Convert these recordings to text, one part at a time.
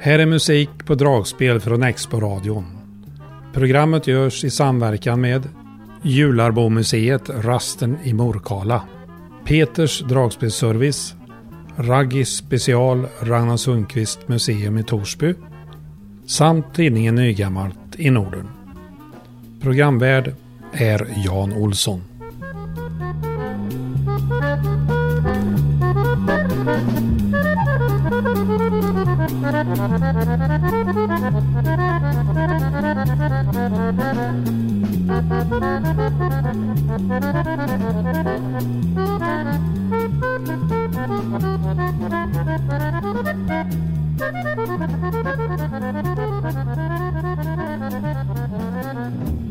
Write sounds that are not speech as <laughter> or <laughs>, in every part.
Här är musik på dragspel från Expo-radion. Programmet görs i samverkan med Jularbomuseet Rasten i Morkala, Peters dragspelsservice, Raggis special Ragnar Sundqvist museum i Torsby samt tidningen Nygammalt i Norden. Programvärd är Jan Olsson. <laughs>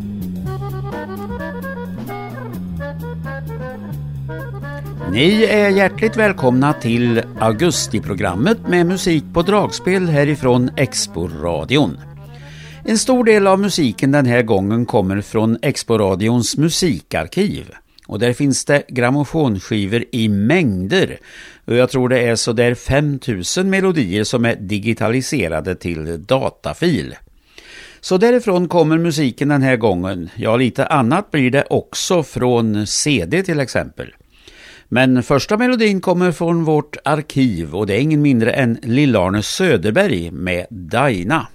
Ni är hjärtligt välkomna till augustiprogrammet med musik på dragspel härifrån Expo-radion. En stor del av musiken den här gången kommer från Expo-radions musikarkiv. Och där finns det grammofonskivor i mängder. Och jag tror det är så där 5000 melodier som är digitaliserade till datafil. Så därifrån kommer musiken den här gången. Ja, lite annat blir det också från CD till exempel. Men första melodin kommer från vårt arkiv och det är ingen mindre än Lill-Arne Söderberg med Daina.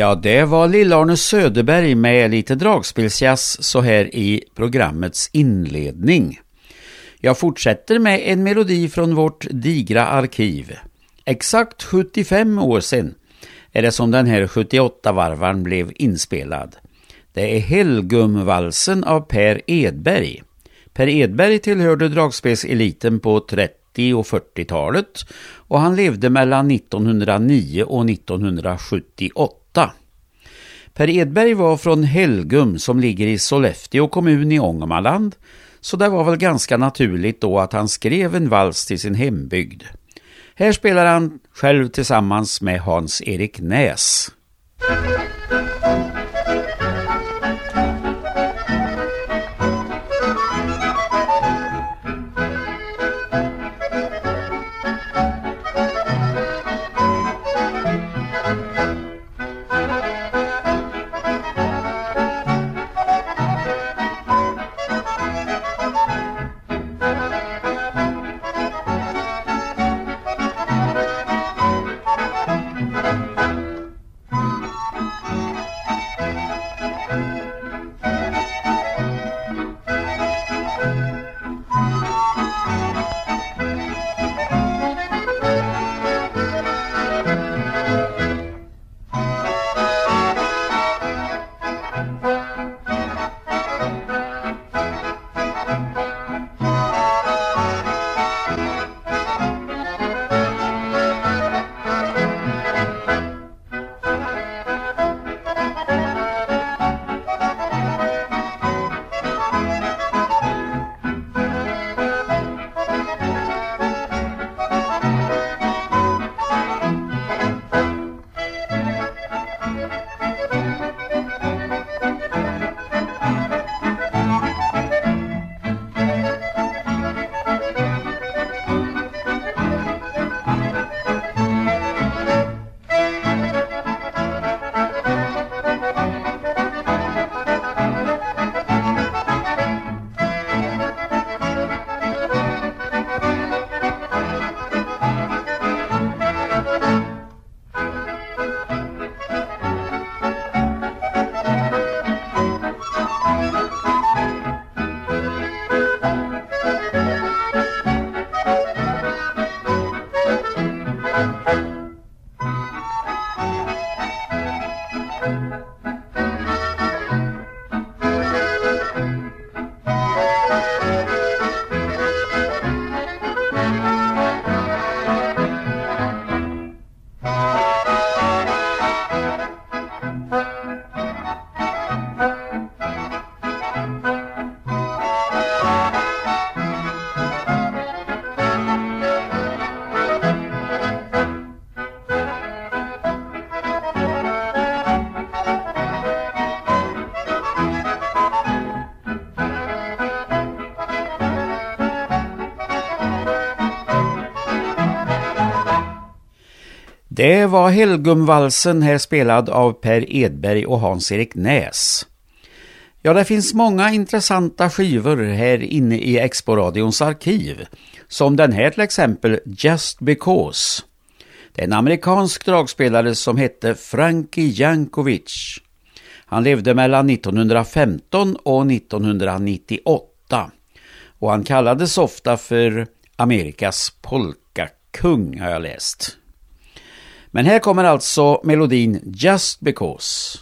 Ja, det var Lill-Arne Söderberg med lite dragspelsjazz så här i programmets inledning. Jag fortsätter med en melodi från vårt digra arkiv. Exakt 75 år sedan är det som den här 78-varvaren blev inspelad. Det är Helgumvalsen av Per Edberg. Per Edberg tillhörde dragspelseliten på 30 och 40-talet och han levde mellan 1909 och 1978. Per Edberg var från Helgum som ligger i Sollefteå kommun i Ångermanland så det var väl ganska naturligt då att han skrev en vals till sin hembygd. Här spelar han själv tillsammans med Hans-Erik Näs. Det var Helgumvalsen här spelad av Per Edberg och Hans-Erik Näs. Ja, det finns många intressanta skivor här inne i Exporadions arkiv. Som den här till exempel, Just Because. Det är en amerikansk dragspelare som hette Frankie Jankovic. Han levde mellan 1915 och 1998. Och han kallades ofta för Amerikas polkakung har jag läst. Men här kommer alltså melodin Just Because.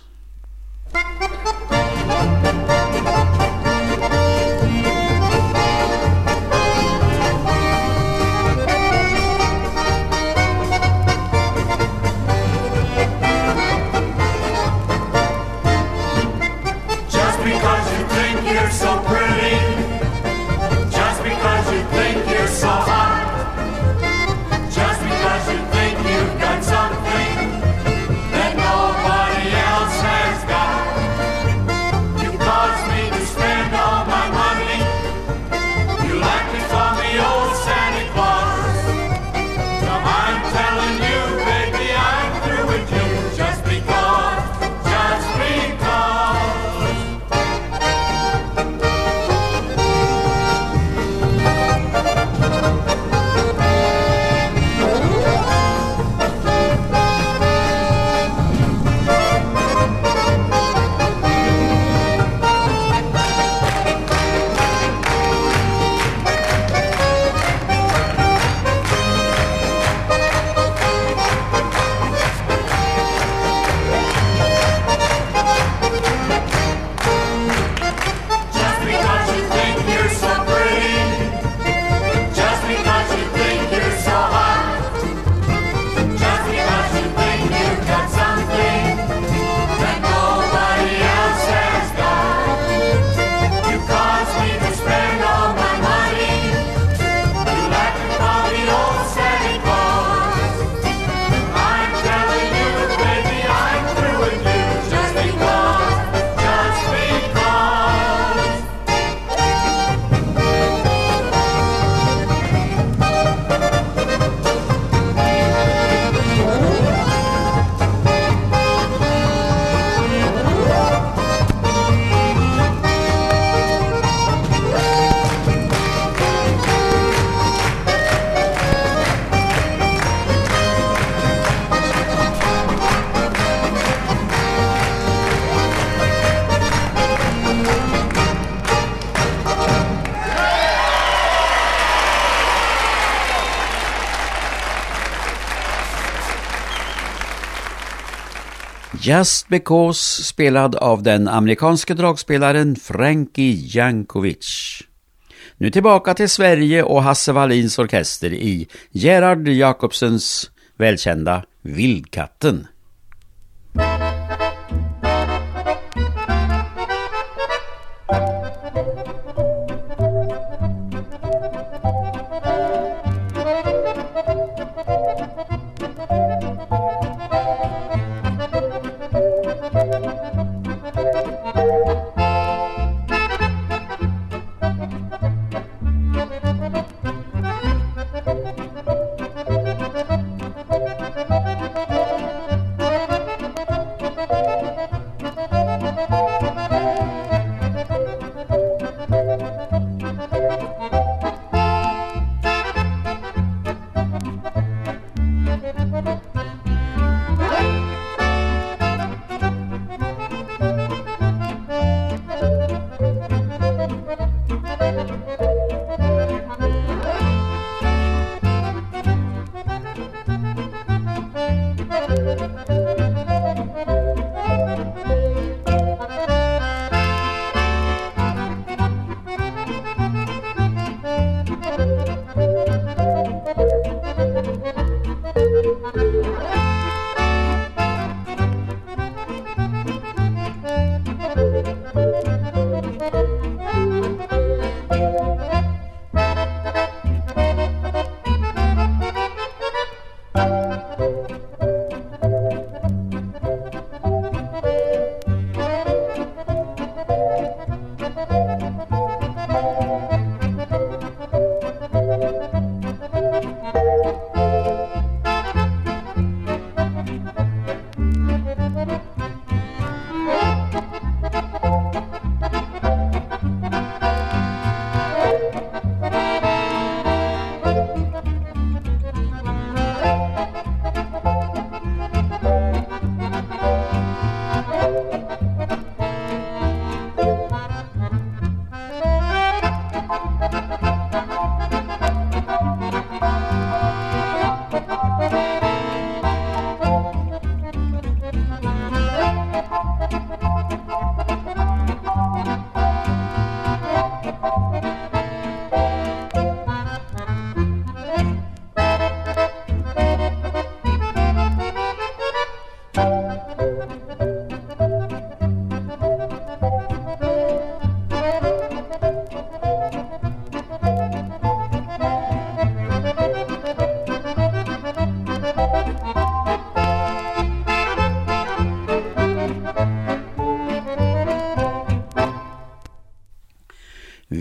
Just Because spelad av den amerikanske dragspelaren Frankie Jankovic. Nu tillbaka till Sverige och Hasse Wallins orkester i Gerard Jakobsens välkända Vildkatten.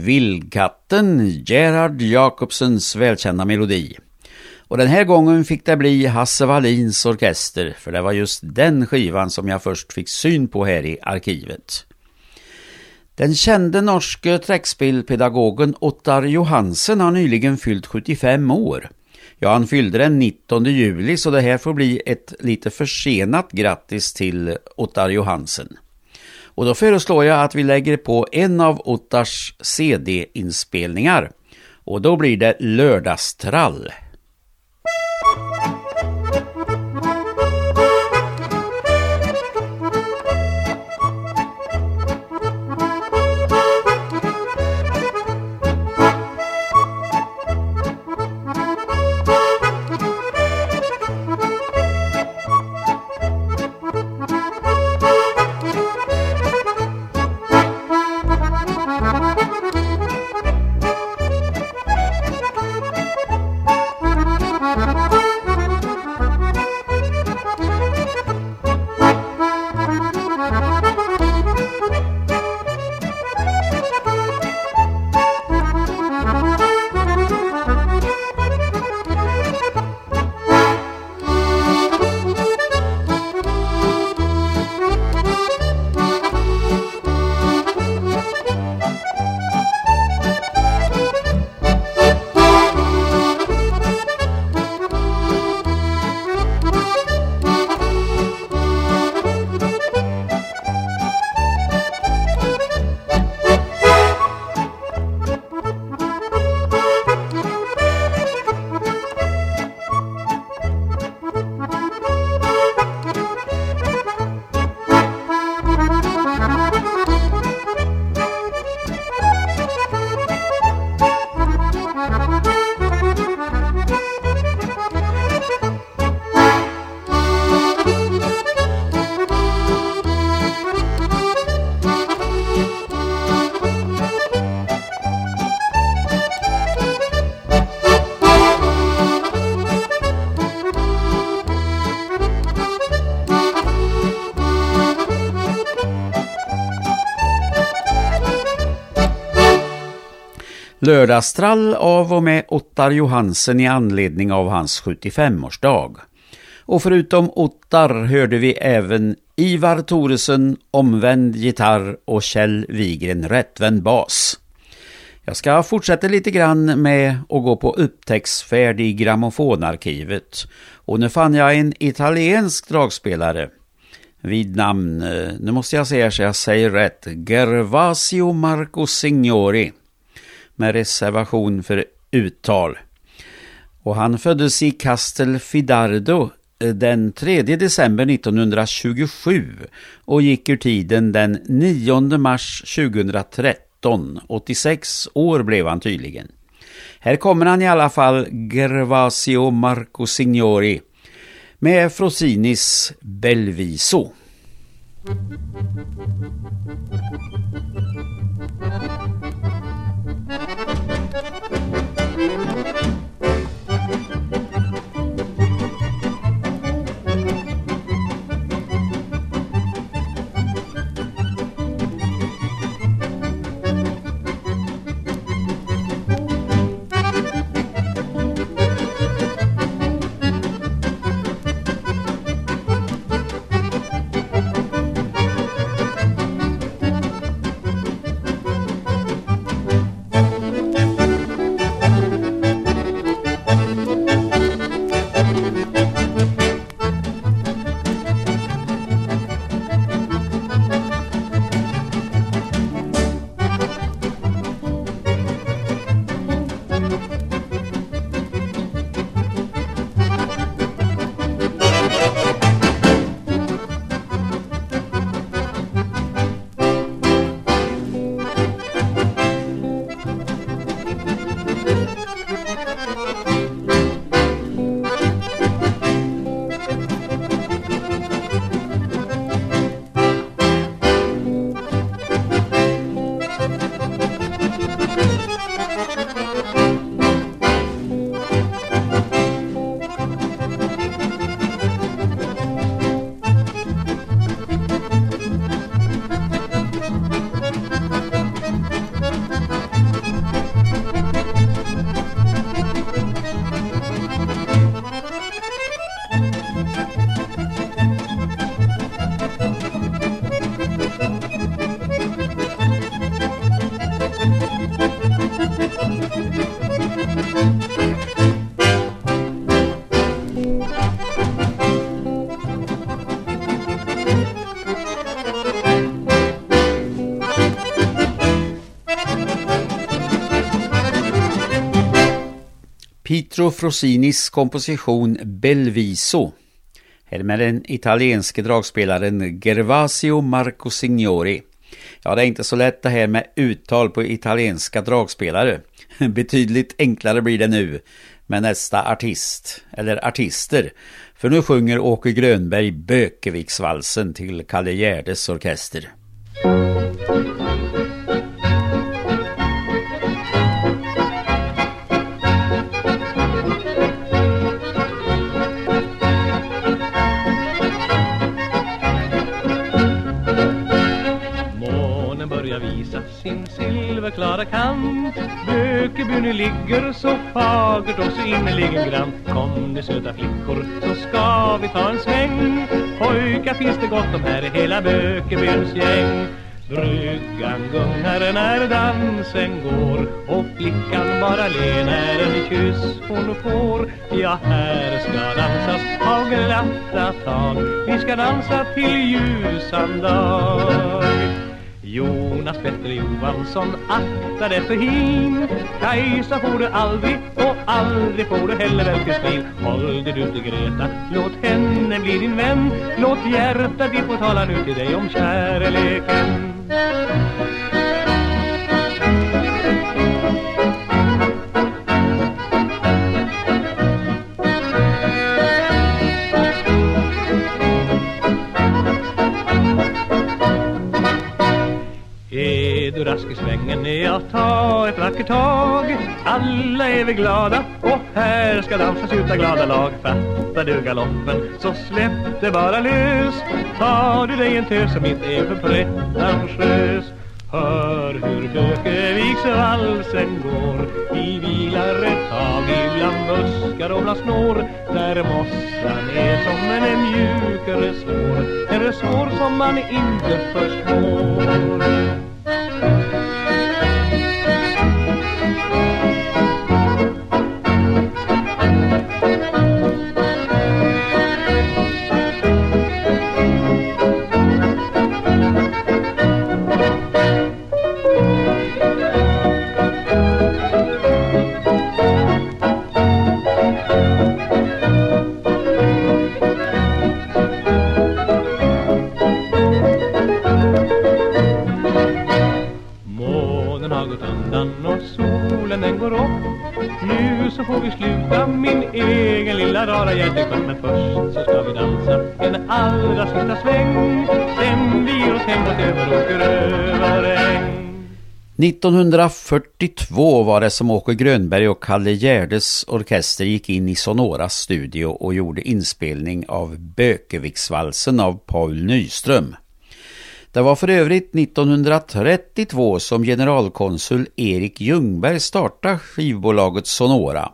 Vildkatten, Gerhard Jakobsens välkända melodi. Och den här gången fick det bli Hasse Wallins orkester, för det var just den skivan som jag först fick syn på här i arkivet. Den kände norske träckspelpedagogen Ottar Johansen har nyligen fyllt 75 år. Ja, han fyllde den 19 juli så det här får bli ett lite försenat grattis till Ottar Johansen. Och då föreslår jag att vi lägger på en av Ottars CD-inspelningar. Och då blir det Lördagstrall. Lördagstrall av och med Ottar Johansen i anledning av hans 75-årsdag. Och förutom Ottar hörde vi även Ivar Toresen, omvänd gitarr och Kjell Wigren, rättvänd bas. Jag ska fortsätta lite grann med att gå på upptäcktsfärd i grammofonarkivet. Och nu fann jag en italiensk dragspelare vid namn, eh, nu måste jag säga så jag säger rätt, Gervasio Marco Signori med reservation för uttal. Och han föddes i Castelfidardo Fidardo eh, den 3 december 1927 och gick ur tiden den 9 mars 2013. 86 år blev han tydligen. Här kommer han i alla fall Gervasio Marco Signori med Frosinis Belviso. Pietro Frosinis komposition Belviso är med den italienske dragspelaren Gervasio Marco Signori. Ja, det är inte så lätt det här med uttal på italienska dragspelare. <laughs> Betydligt enklare blir det nu med nästa artist, eller artister. För nu sjunger Åke Grönberg Bökeviksvalsen till Kalle Gärdes orkester. Sin silverklara kant. Bökebyn ligger så fagert och så innerligen grant. Kom ni söta flickor så ska vi ta en sväng. Pojkar finns det gott om här i hela Bökebyns gäng? Bryggan gungar när dansen går. Och flickan bara ler när en kyss hon får. Ja, här ska dansas av glatta tag. Vi ska dansa till ljusan dag. Jonas Petter Johansson, akta dig för hin. Kajsa får du aldrig och aldrig får du heller väl till Håll dig du till Greta, låt henne bli din vän. Låt hjärtat ditt få tala nu till dig om kärleken. Rask i svängen jag tar ett vackert tag. Alla är vi glada och här ska dansas uta glada lag. Fattar du galoppen så släpp det bara lös. Tar du dig en tös som inte är för pretentiös. Hör hur Bökeviksvalsen går. Vi vilar ett tag ibland buskar och bland snår Där mossan är som en mjuk resår En resår som man inte förstår. Allra sista sväng. Sen vi ger oss hemåt över Åkerövaräng 1942 var det som Åke Grönberg och Kalle Gärdes orkester gick in i Sonoras studio och gjorde inspelning av Bökeviksvalsen av Paul Nyström. Det var för övrigt 1932 som generalkonsul Erik Ljungberg startade skivbolaget Sonora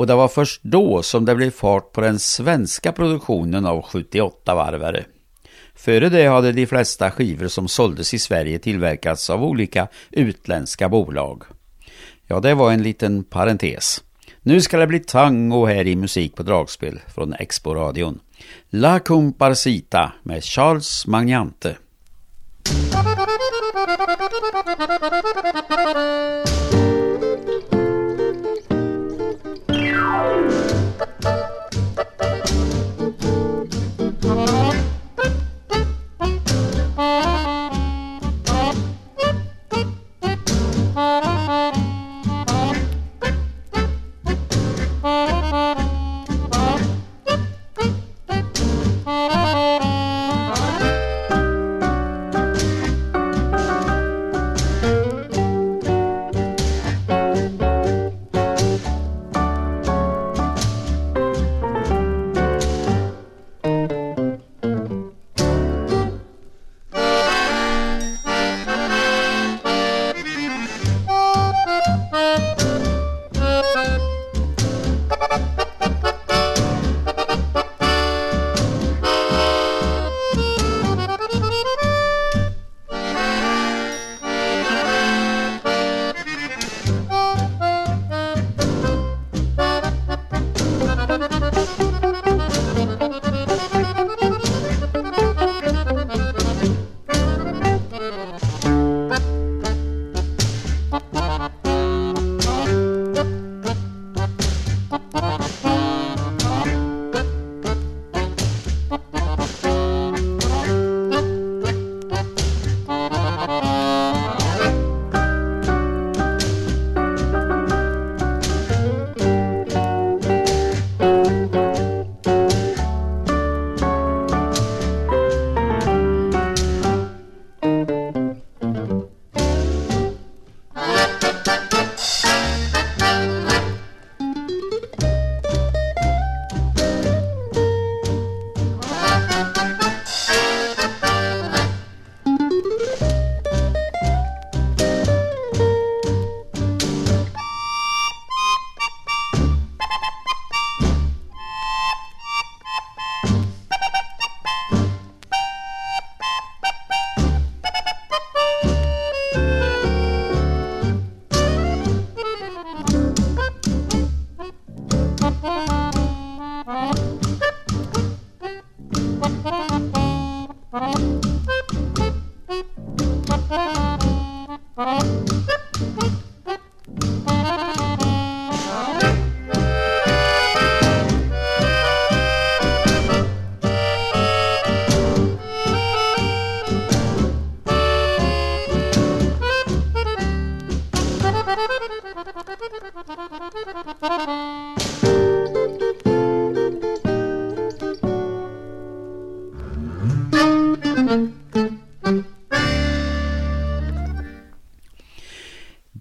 och det var först då som det blev fart på den svenska produktionen av 78-varvare. Före det hade de flesta skivor som såldes i Sverige tillverkats av olika utländska bolag. Ja, det var en liten parentes. Nu ska det bli tango här i Musik på dragspel från Expo-radion. La Comparsita med Charles Magnante. Thank <laughs> you.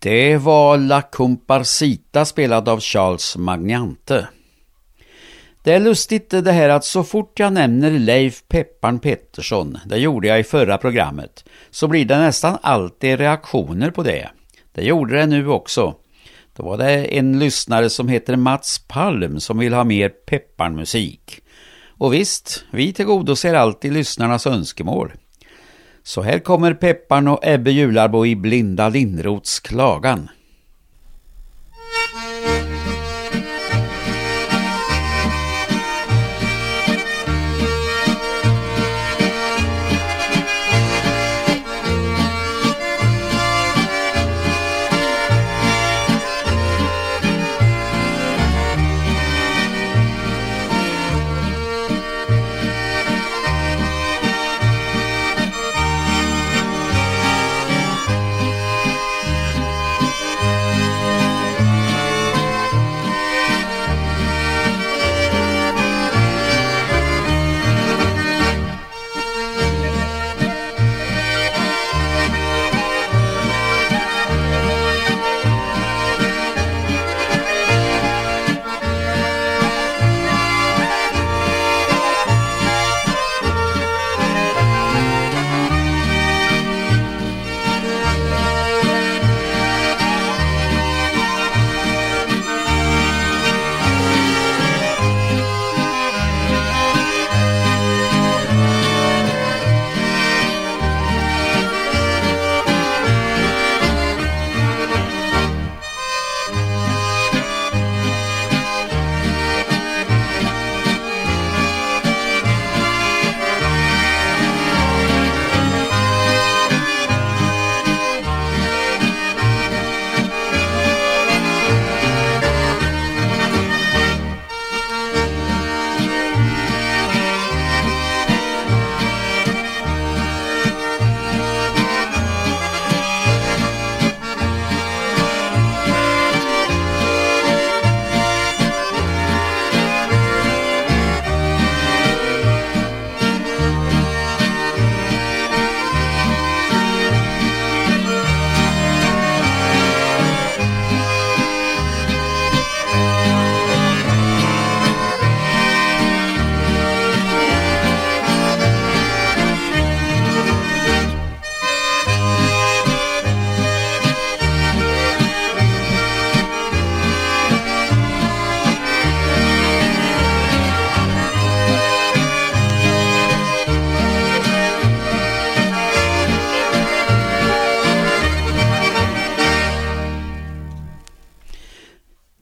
Det var La Comparsita spelad av Charles Magnante. Det är lustigt det här att så fort jag nämner Leif Pepparn Pettersson, det gjorde jag i förra programmet, så blir det nästan alltid reaktioner på det. Det gjorde det nu också. Då var det en lyssnare som heter Mats Palm som vill ha mer Pepparn-musik. Och visst, vi tillgodoser alltid lyssnarnas önskemål. Så här kommer Pepparn och Ebbe Jularbo i Blinda Lindrots klagan.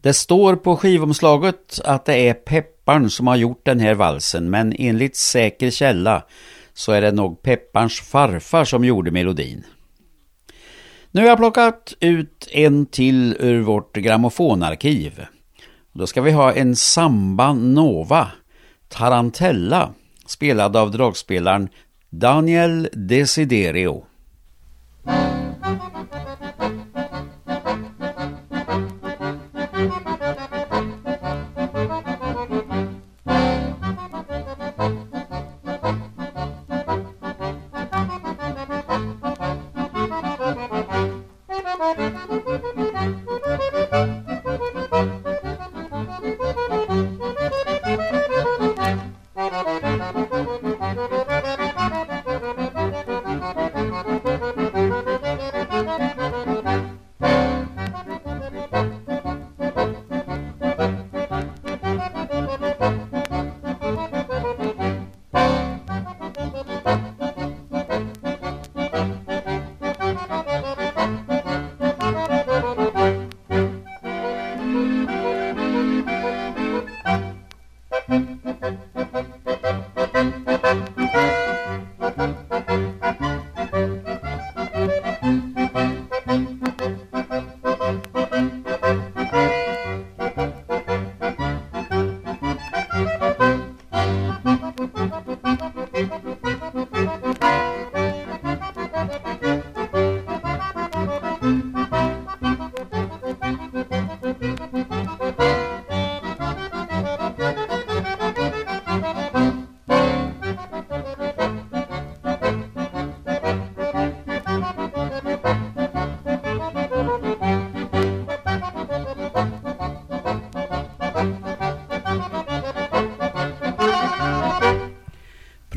Det står på skivomslaget att det är Pepparn som har gjort den här valsen men enligt säker källa så är det nog Pepparns farfar som gjorde melodin. Nu har jag plockat ut en till ur vårt grammofonarkiv. Då ska vi ha en Samba Nova, Tarantella, spelad av dragspelaren Daniel Desiderio.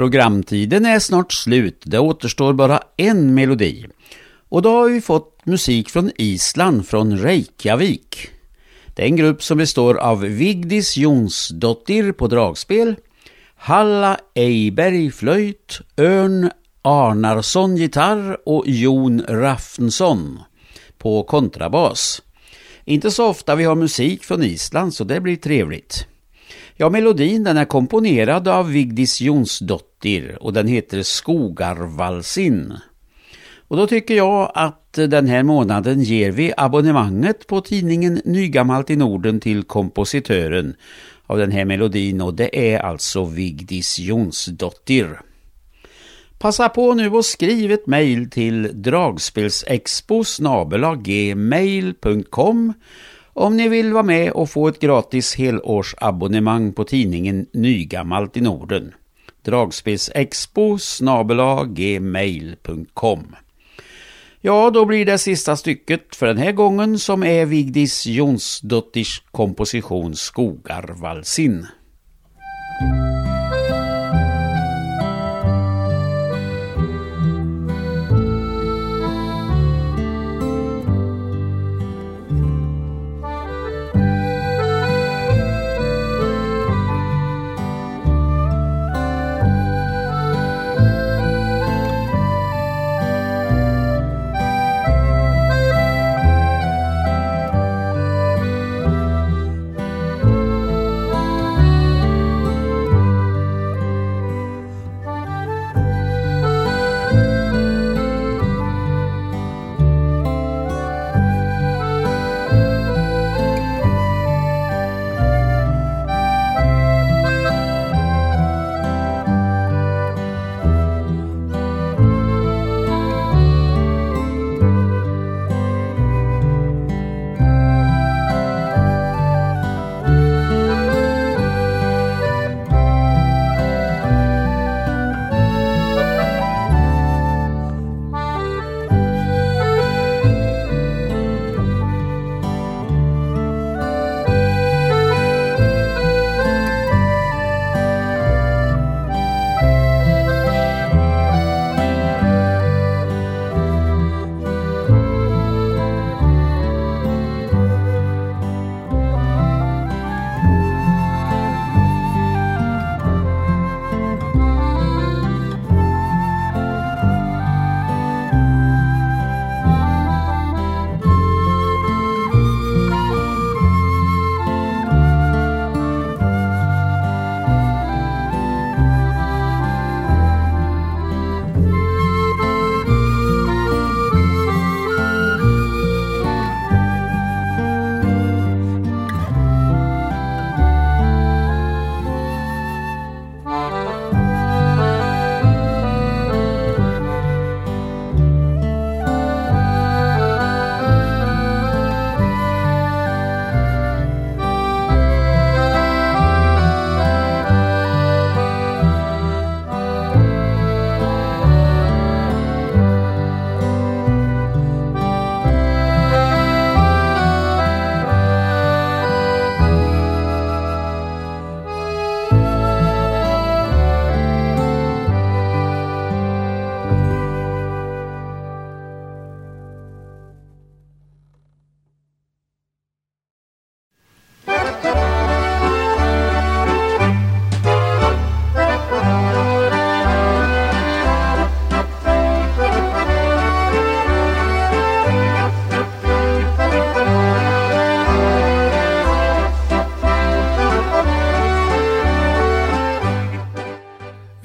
Programtiden är snart slut, det återstår bara en melodi. Och då har vi fått musik från Island, från Reykjavik. Det är en grupp som består av Vigdis Jonsdottir på dragspel, Halla Eiberg flöjt, Örn Arnarsson gitarr och Jon Raffensson på kontrabas. Inte så ofta vi har musik från Island så det blir trevligt. Ja, melodin den är komponerad av Vigdis Jonsdottir och den heter Skogarvalsin. Och då tycker jag att den här månaden ger vi abonnemanget på tidningen Nygammalt i Norden till kompositören av den här melodin och det är alltså Vigdis Jonsdottir. Passa på nu och skriv ett mejl till dragspelsexpo gmail.com om ni vill vara med och få ett gratis helårsabonnemang på tidningen Nygammalt i Norden. Dragspelsexpo gmail.com Ja, då blir det sista stycket för den här gången som är Vigdis Jonsdottirs komposition Skogarvalsin.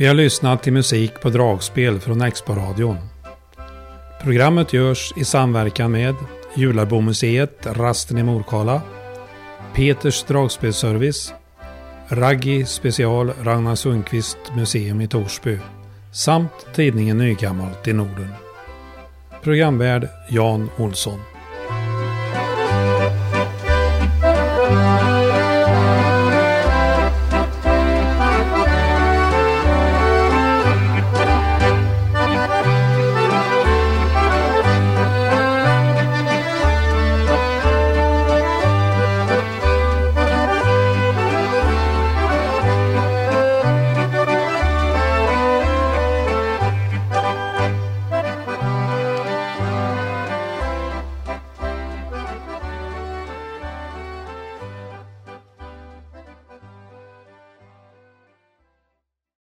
Vi har lyssnat till musik på dragspel från Expo-radion. Programmet görs i samverkan med Jularbomuseet Rasten i Morkala, Peters dragspelservice, Raggi special Ragnar Sundqvist museum i Torsby samt tidningen Nygammalt i Norden. Programvärd Jan Olsson.